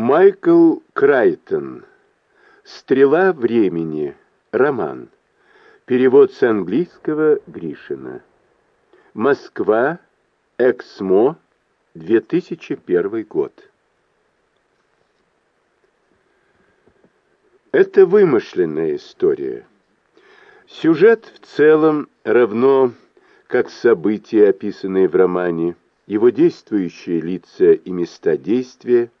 Майкл Крайтон. «Стрела времени». Роман. Перевод с английского Гришина. Москва. Эксмо. 2001 год. Это вымышленная история. Сюжет в целом равно как события, описанные в романе, его действующие лица и места действия –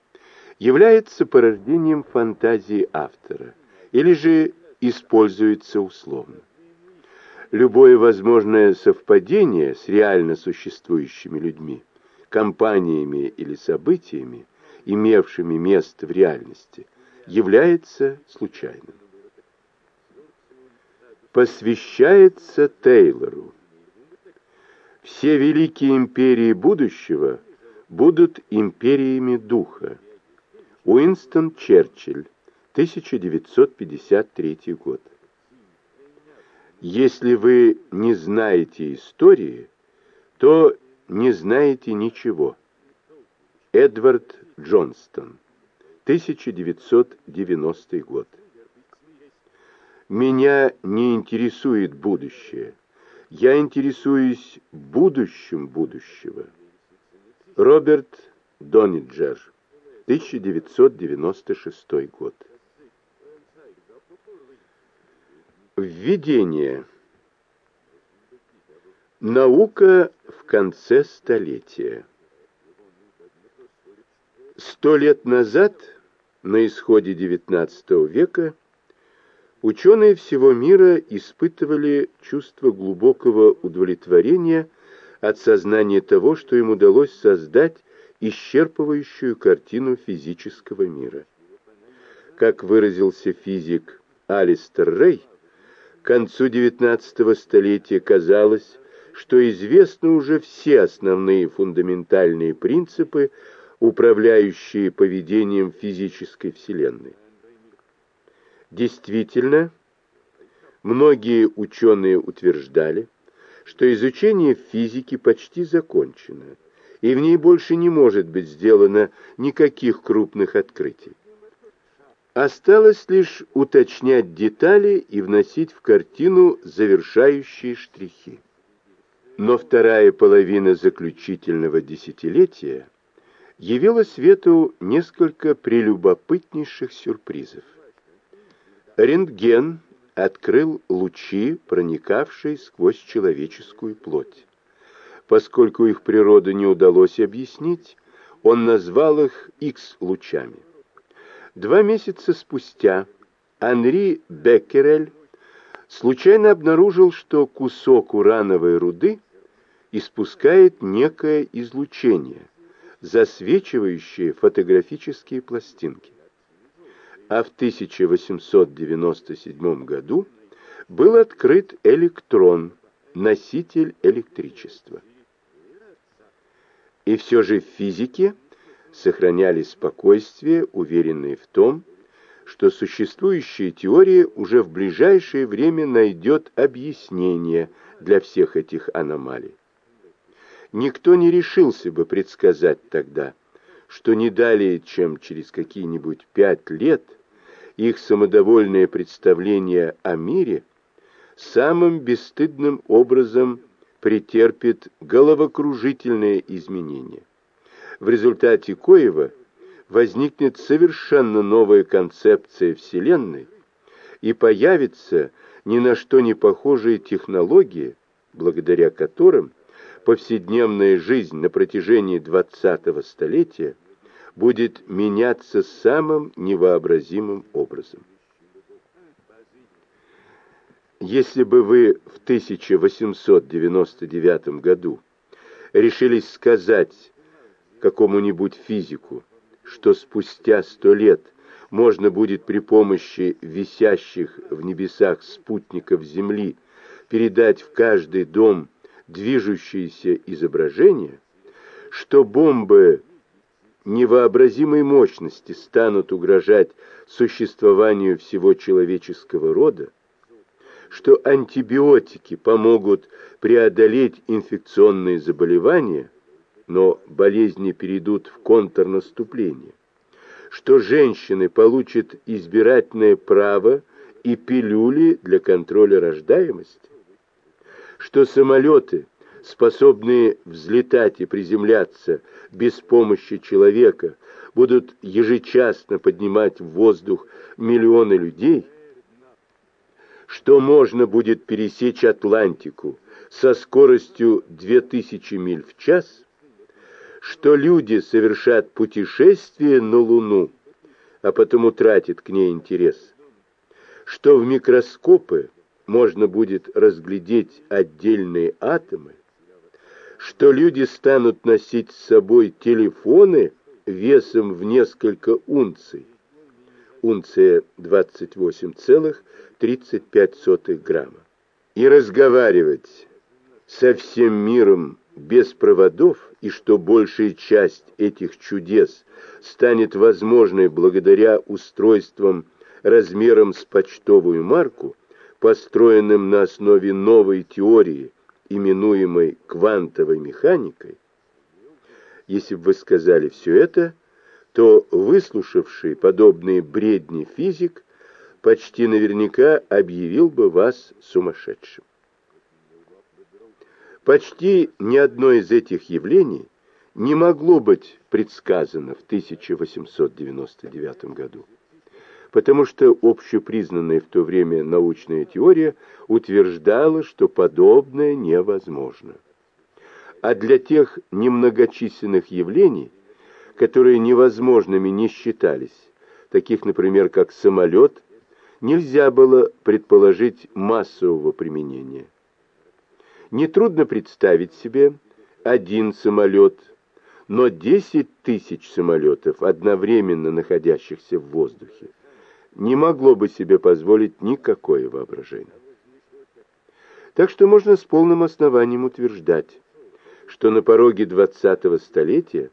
является порождением фантазии автора или же используется условно. Любое возможное совпадение с реально существующими людьми, компаниями или событиями, имевшими место в реальности, является случайным. Посвящается Тейлору. Все великие империи будущего будут империями духа. Уинстон Черчилль, 1953 год. Если вы не знаете истории, то не знаете ничего. Эдвард Джонстон, 1990 год. Меня не интересует будущее. Я интересуюсь будущим будущего. Роберт Дониджер 1996 год. Введение. Наука в конце столетия. Сто лет назад, на исходе XIX века, ученые всего мира испытывали чувство глубокого удовлетворения от сознания того, что им удалось создать исчерпывающую картину физического мира. Как выразился физик Алистер Рей, к концу XIX столетия казалось, что известны уже все основные фундаментальные принципы, управляющие поведением физической Вселенной. Действительно, многие ученые утверждали, что изучение физики почти закончено – и в ней больше не может быть сделано никаких крупных открытий. Осталось лишь уточнять детали и вносить в картину завершающие штрихи. Но вторая половина заключительного десятилетия явила свету несколько прелюбопытнейших сюрпризов. Рентген открыл лучи, проникавшие сквозь человеческую плоть. Поскольку их природу не удалось объяснить, он назвал их X-лучами. Два месяца спустя Анри Беккерель случайно обнаружил, что кусок урановой руды испускает некое излучение, засвечивающее фотографические пластинки. А в 1897 году был открыт электрон, носитель электричества. И все же в физике сохраняли спокойствие, уверенные в том, что существующая теория уже в ближайшее время найдет объяснение для всех этих аномалий. Никто не решился бы предсказать тогда, что не далее, чем через какие-нибудь пять лет, их самодовольное представление о мире самым бесстыдным образом претерпит головокружительные изменения, в результате коего возникнет совершенно новая концепция Вселенной и появится ни на что не похожие технологии, благодаря которым повседневная жизнь на протяжении 20-го столетия будет меняться самым невообразимым образом. Если бы вы в 1899 году решились сказать какому-нибудь физику, что спустя сто лет можно будет при помощи висящих в небесах спутников Земли передать в каждый дом движущееся изображение, что бомбы невообразимой мощности станут угрожать существованию всего человеческого рода, что антибиотики помогут преодолеть инфекционные заболевания, но болезни перейдут в контрнаступление, что женщины получат избирательное право и пилюли для контроля рождаемости, что самолеты, способные взлетать и приземляться без помощи человека, будут ежечасно поднимать в воздух миллионы людей, что можно будет пересечь Атлантику со скоростью 2000 миль в час, что люди совершат путешествие на Луну, а потом утратят к ней интерес, что в микроскопы можно будет разглядеть отдельные атомы, что люди станут носить с собой телефоны весом в несколько унций, унция 28,35 грамма, и разговаривать со всем миром без проводов, и что большая часть этих чудес станет возможной благодаря устройствам размером с почтовую марку, построенным на основе новой теории, именуемой квантовой механикой, если бы вы сказали все это, то выслушавший подобные бредни физик почти наверняка объявил бы вас сумасшедшим. Почти ни одно из этих явлений не могло быть предсказано в 1899 году, потому что общепризнанная в то время научная теория утверждала, что подобное невозможно. А для тех немногочисленных явлений, которые невозможными не считались, таких, например, как самолет, нельзя было предположить массового применения. Нетрудно представить себе один самолет, но 10 тысяч самолетов, одновременно находящихся в воздухе, не могло бы себе позволить никакое воображение. Так что можно с полным основанием утверждать, что на пороге 20-го столетия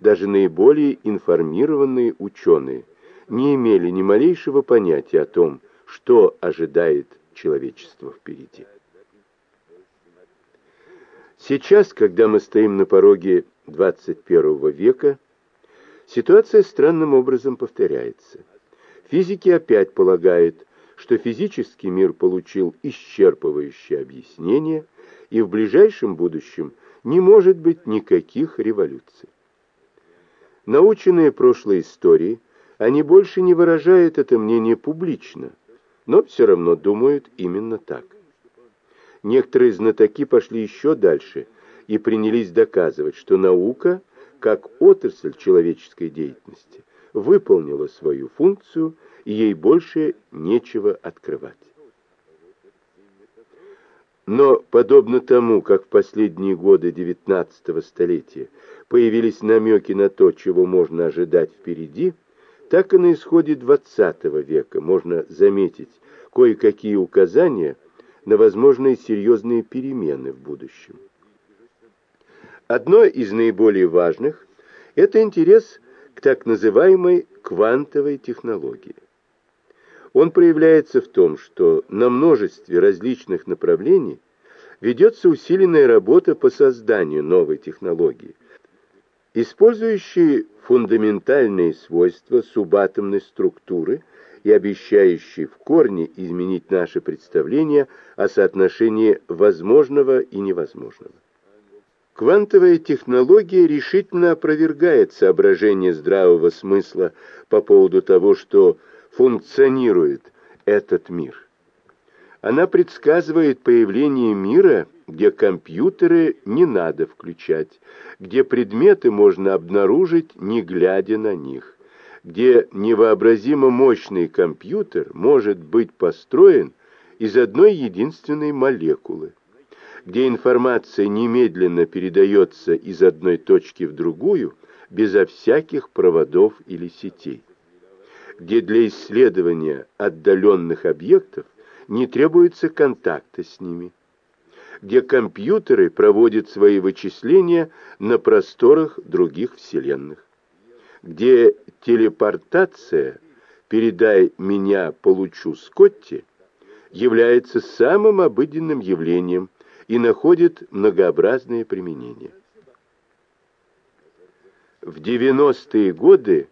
даже наиболее информированные ученые не имели ни малейшего понятия о том, что ожидает человечество впереди. Сейчас, когда мы стоим на пороге 21 века, ситуация странным образом повторяется. Физики опять полагают, что физический мир получил исчерпывающее объяснение, и в ближайшем будущем не может быть никаких революций. Наученные прошлой историей, они больше не выражают это мнение публично, но все равно думают именно так. Некоторые знатоки пошли еще дальше и принялись доказывать, что наука, как отрасль человеческой деятельности, выполнила свою функцию, и ей больше нечего открывать. Но, подобно тому, как в последние годы XIX столетия появились намеки на то, чего можно ожидать впереди, так и на исходе XX века можно заметить кое-какие указания на возможные серьезные перемены в будущем. Одно из наиболее важных – это интерес к так называемой квантовой технологии. Он проявляется в том, что на множестве различных направлений ведется усиленная работа по созданию новой технологии, использующей фундаментальные свойства субатомной структуры и обещающей в корне изменить наше представление о соотношении возможного и невозможного. Квантовая технология решительно опровергает соображение здравого смысла по поводу того, что функционирует этот мир. Она предсказывает появление мира, где компьютеры не надо включать, где предметы можно обнаружить, не глядя на них, где невообразимо мощный компьютер может быть построен из одной единственной молекулы, где информация немедленно передается из одной точки в другую безо всяких проводов или сетей где для исследования отдаленных объектов не требуется контакта с ними, где компьютеры проводят свои вычисления на просторах других вселенных, где телепортация «передай меня, получу Скотти» является самым обыденным явлением и находит многообразные применения. В 90-е годы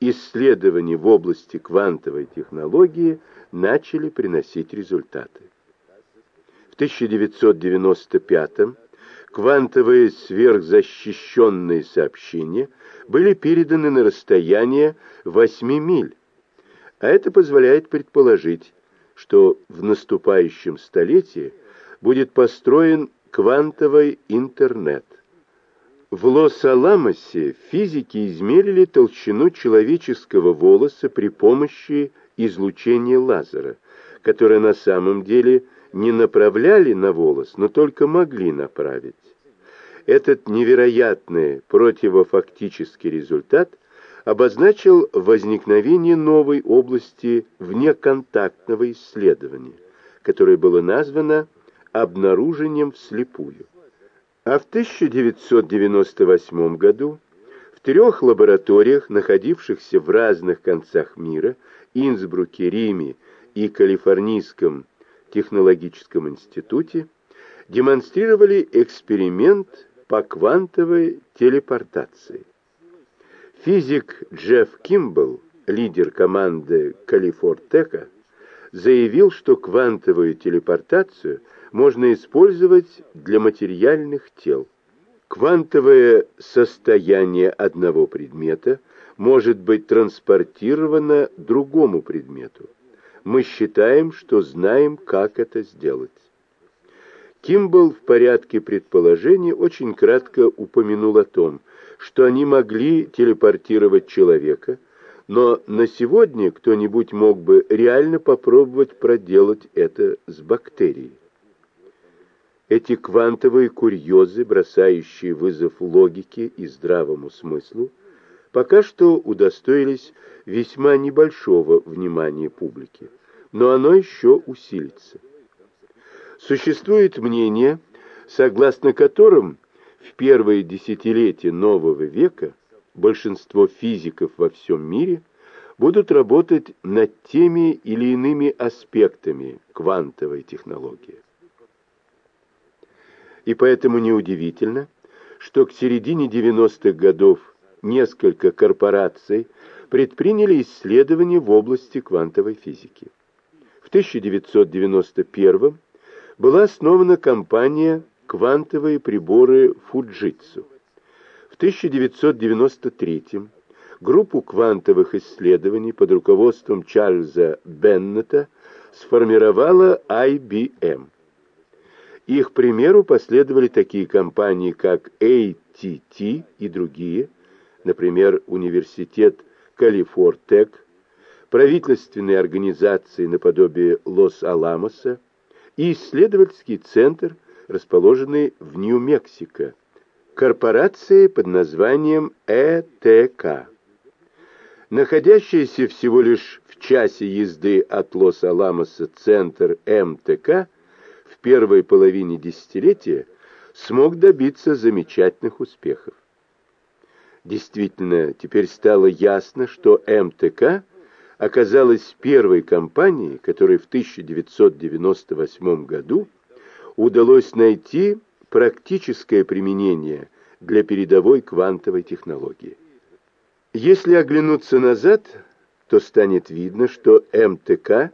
исследования в области квантовой технологии начали приносить результаты. В 1995 квантовые сверхзащищенные сообщения были переданы на расстояние 8 миль, а это позволяет предположить, что в наступающем столетии будет построен квантовый интернет. В Лос-Аламосе физики измерили толщину человеческого волоса при помощи излучения лазера, которое на самом деле не направляли на волос, но только могли направить. Этот невероятный противофактический результат обозначил возникновение новой области внеконтактного исследования, которое было названо обнаружением вслепую. А в 1998 году в трех лабораториях, находившихся в разных концах мира, Инсбруке, Риме и Калифорнийском технологическом институте, демонстрировали эксперимент по квантовой телепортации. Физик Джефф Кимбл, лидер команды Калифортека, заявил, что квантовую телепортацию можно использовать для материальных тел. Квантовое состояние одного предмета может быть транспортировано другому предмету. Мы считаем, что знаем, как это сделать. Кимбл в порядке предположений очень кратко упомянул о том, что они могли телепортировать человека, но на сегодня кто-нибудь мог бы реально попробовать проделать это с бактерией. Эти квантовые курьезы, бросающие вызов логике и здравому смыслу, пока что удостоились весьма небольшого внимания публики, но оно еще усилится. Существует мнение, согласно которым в первые десятилетия нового века большинство физиков во всем мире будут работать над теми или иными аспектами квантовой технологии. И поэтому неудивительно, что к середине 90-х годов несколько корпораций предприняли исследования в области квантовой физики. В 1991 была основана компания «Квантовые приборы Фуджитсу». В 1993 группу квантовых исследований под руководством Чарльза Беннета сформировала IBM. Их примеру последовали такие компании, как ATT и другие, например, Университет Калифортек, правительственные организации наподобие Лос-Аламоса и исследовательский центр, расположенный в Нью-Мексико, корпорация под названием ЭТК. Находящийся всего лишь в часе езды от Лос-Аламоса центр МТК в первой половине десятилетия смог добиться замечательных успехов. Действительно, теперь стало ясно, что МТК оказалась первой компанией, которой в 1998 году удалось найти практическое применение для передовой квантовой технологии. Если оглянуться назад, то станет видно, что МТК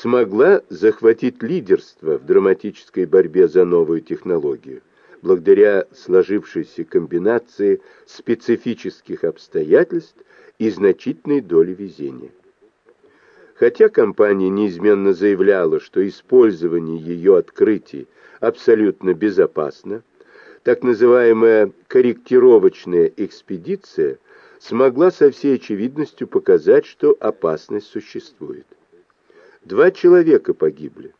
смогла захватить лидерство в драматической борьбе за новую технологию благодаря сложившейся комбинации специфических обстоятельств и значительной доли везения. Хотя компания неизменно заявляла, что использование ее открытий абсолютно безопасно, так называемая корректировочная экспедиция смогла со всей очевидностью показать, что опасность существует. Два человека погибли,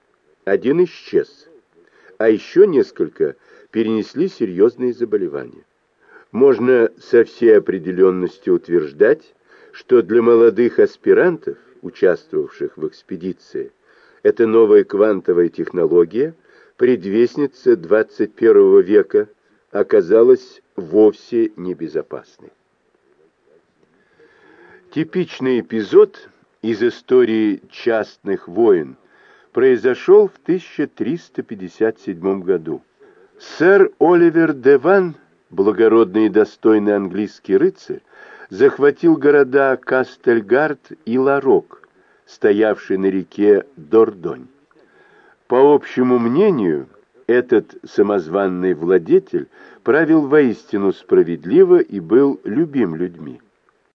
один исчез, а еще несколько перенесли серьезные заболевания. Можно со всей определенностью утверждать, что для молодых аспирантов, участвовавших в экспедиции, эта новая квантовая технология, предвестница 21 века, оказалась вовсе небезопасной. Типичный эпизод из истории частных войн произошел в 1357 году. Сэр Оливер Деван, благородный и достойный английский рыцарь, захватил города Кастельгард и Ларок, стоявшие на реке Дордонь. По общему мнению, этот самозванный владетель правил воистину справедливо и был любим людьми.